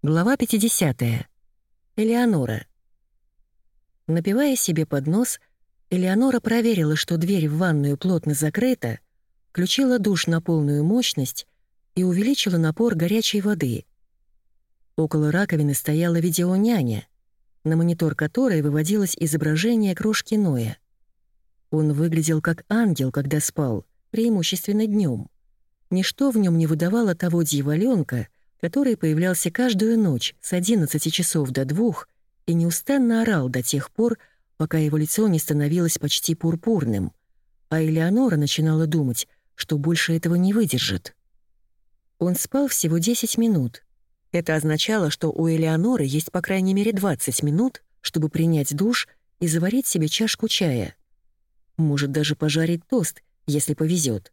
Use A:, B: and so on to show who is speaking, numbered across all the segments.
A: Глава 50. Элеонора. Напивая себе под нос, Элеонора проверила, что дверь в ванную плотно закрыта, включила душ на полную мощность и увеличила напор горячей воды. Около раковины стояла видеоняня, на монитор которой выводилось изображение крошки Ноя. Он выглядел как ангел, когда спал, преимущественно днем. Ничто в нем не выдавало того дьяволёнка, который появлялся каждую ночь с 11 часов до двух и неустанно орал до тех пор, пока его лицо не становилось почти пурпурным, а Элеонора начинала думать, что больше этого не выдержит. Он спал всего 10 минут. Это означало, что у Элеоноры есть по крайней мере 20 минут, чтобы принять душ и заварить себе чашку чая. Может даже пожарить тост, если повезет.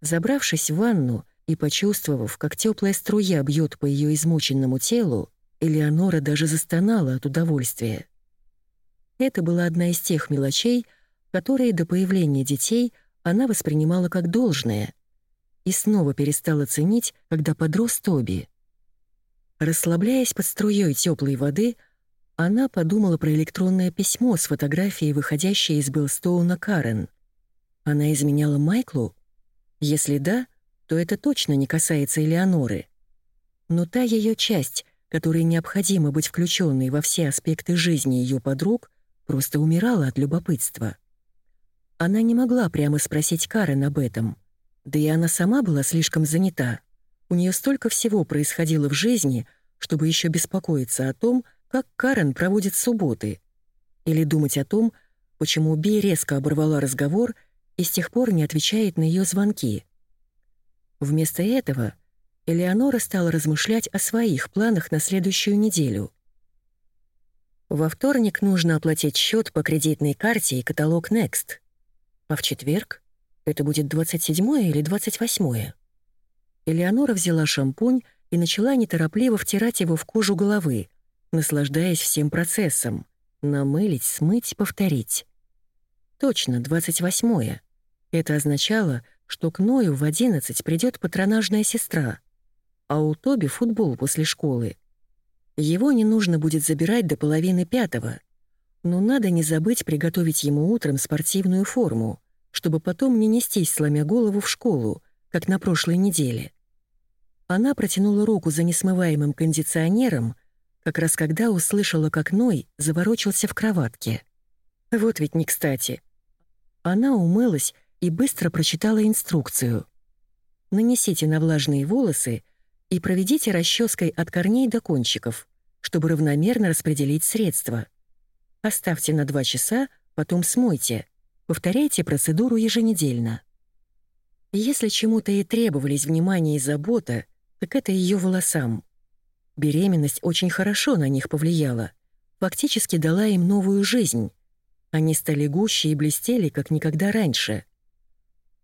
A: Забравшись в ванну, и почувствовав, как теплая струя бьет по ее измученному телу, Элеонора даже застонала от удовольствия. Это была одна из тех мелочей, которые до появления детей она воспринимала как должное и снова перестала ценить, когда подрос Тоби. Расслабляясь под струей теплой воды, она подумала про электронное письмо с фотографией, выходящей из Белстоуна Карен. Она изменяла Майклу? Если да — то это точно не касается Элеоноры. Но та ее часть, которой необходимо быть включенной во все аспекты жизни ее подруг, просто умирала от любопытства. Она не могла прямо спросить Карен об этом. Да и она сама была слишком занята. У нее столько всего происходило в жизни, чтобы еще беспокоиться о том, как Карен проводит субботы. Или думать о том, почему Би резко оборвала разговор и с тех пор не отвечает на ее звонки. Вместо этого Элеонора стала размышлять о своих планах на следующую неделю. Во вторник нужно оплатить счет по кредитной карте и каталог Next. А в четверг это будет 27 или 28 Элеонора взяла шампунь и начала неторопливо втирать его в кожу головы, наслаждаясь всем процессом. Намылить, смыть, повторить. Точно, 28 -е. Это означало, что к Ною в одиннадцать придет патронажная сестра, а у Тоби футбол после школы. Его не нужно будет забирать до половины пятого, но надо не забыть приготовить ему утром спортивную форму, чтобы потом не нестись, сломя голову в школу, как на прошлой неделе. Она протянула руку за несмываемым кондиционером, как раз когда услышала, как Ной заворочился в кроватке. Вот ведь не кстати. Она умылась и быстро прочитала инструкцию. Нанесите на влажные волосы и проведите расческой от корней до кончиков, чтобы равномерно распределить средства. Оставьте на 2 часа, потом смойте. Повторяйте процедуру еженедельно. Если чему-то и требовались внимание и забота, так это ее волосам. Беременность очень хорошо на них повлияла, фактически дала им новую жизнь. Они стали гуще и блестели, как никогда раньше.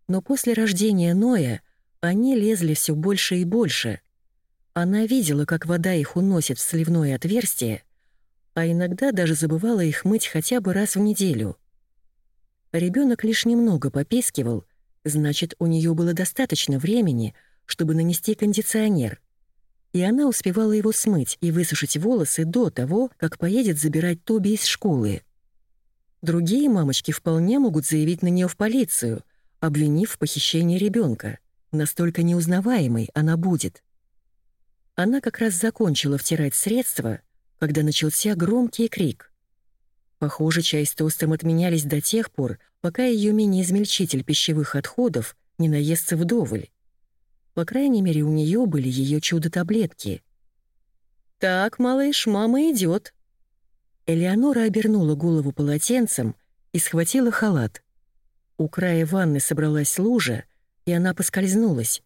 A: Но после рождения Ноя они лезли все больше и больше. Она видела, как вода их уносит в сливное отверстие, а иногда даже забывала их мыть хотя бы раз в неделю. Ребенок лишь немного попискивал, значит, у нее было достаточно времени, чтобы нанести кондиционер. И она успевала его смыть и высушить волосы до того, как поедет забирать Тоби из школы. Другие мамочки вполне могут заявить на нее в полицию — обвинив в похищении ребенка. Настолько неузнаваемой она будет. Она как раз закончила втирать средства, когда начался громкий крик. Похоже, чай с тостом отменялись до тех пор, пока ее мини-измельчитель пищевых отходов не наестся вдоволь. По крайней мере, у нее были ее чудо-таблетки. «Так, малыш, мама идет. Элеонора обернула голову полотенцем и схватила халат. У края ванны собралась лужа, и она поскользнулась.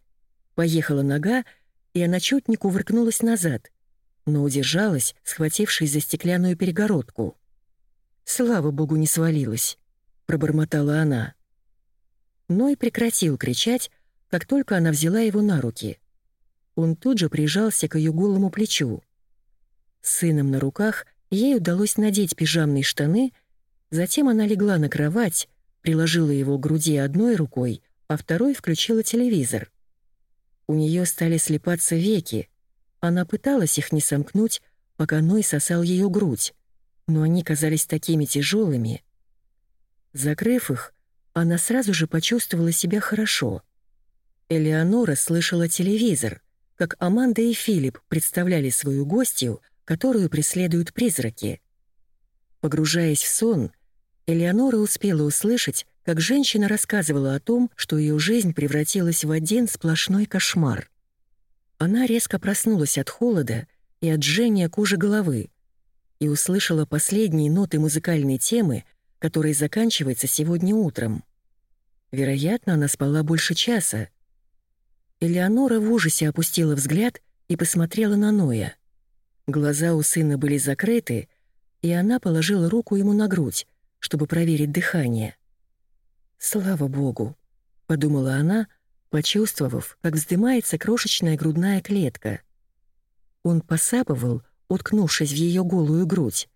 A: Поехала нога, и она чуть не кувыркнулась назад, но удержалась, схватившись за стеклянную перегородку. «Слава богу, не свалилась», — пробормотала она. Ной прекратил кричать, как только она взяла его на руки. Он тут же прижался к ее голому плечу. С сыном на руках ей удалось надеть пижамные штаны, затем она легла на кровать, приложила его к груди одной рукой, а второй включила телевизор. У нее стали слепаться веки, Она пыталась их не сомкнуть, пока Ной сосал ее грудь, но они казались такими тяжелыми. Закрыв их, она сразу же почувствовала себя хорошо. Элеонора слышала телевизор, как Аманда и Филипп представляли свою гостью, которую преследуют призраки. Погружаясь в сон, Элеонора успела услышать, как женщина рассказывала о том, что ее жизнь превратилась в один сплошной кошмар. Она резко проснулась от холода и от жжения кожи головы и услышала последние ноты музыкальной темы, которой заканчивается сегодня утром. Вероятно, она спала больше часа. Элеонора в ужасе опустила взгляд и посмотрела на Ноя. Глаза у сына были закрыты, и она положила руку ему на грудь, чтобы проверить дыхание. «Слава богу», — подумала она, почувствовав, как вздымается крошечная грудная клетка. Он посапывал, уткнувшись в ее голую грудь,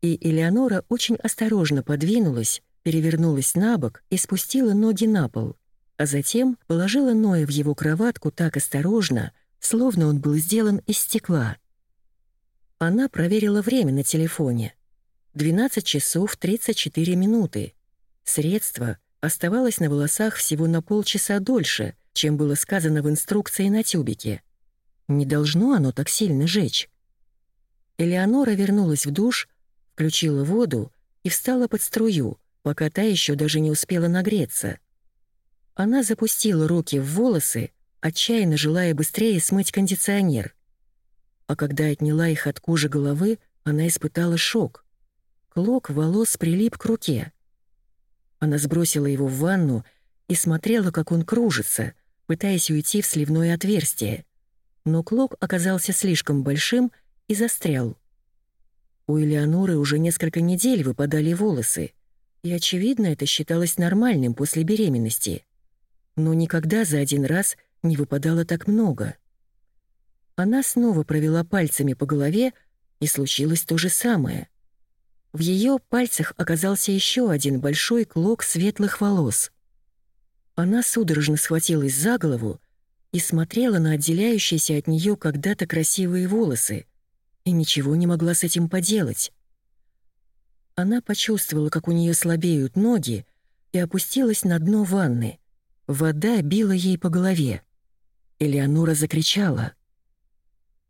A: и Элеонора очень осторожно подвинулась, перевернулась на бок и спустила ноги на пол, а затем положила Ноя в его кроватку так осторожно, словно он был сделан из стекла. Она проверила время на телефоне. 12 часов 34 минуты. Средство оставалось на волосах всего на полчаса дольше, чем было сказано в инструкции на тюбике. Не должно оно так сильно жечь. Элеонора вернулась в душ, включила воду и встала под струю, пока та еще даже не успела нагреться. Она запустила руки в волосы, отчаянно желая быстрее смыть кондиционер. А когда отняла их от кожи головы, она испытала шок — Клок волос прилип к руке. Она сбросила его в ванну и смотрела, как он кружится, пытаясь уйти в сливное отверстие. Но клок оказался слишком большим и застрял. У Элеоноры уже несколько недель выпадали волосы, и, очевидно, это считалось нормальным после беременности. Но никогда за один раз не выпадало так много. Она снова провела пальцами по голове, и случилось то же самое — в ее пальцах оказался еще один большой клок светлых волос. Она судорожно схватилась за голову и смотрела на отделяющиеся от нее когда-то красивые волосы и ничего не могла с этим поделать. Она почувствовала, как у нее слабеют ноги, и опустилась на дно ванны. Вода била ей по голове. Элеонора закричала.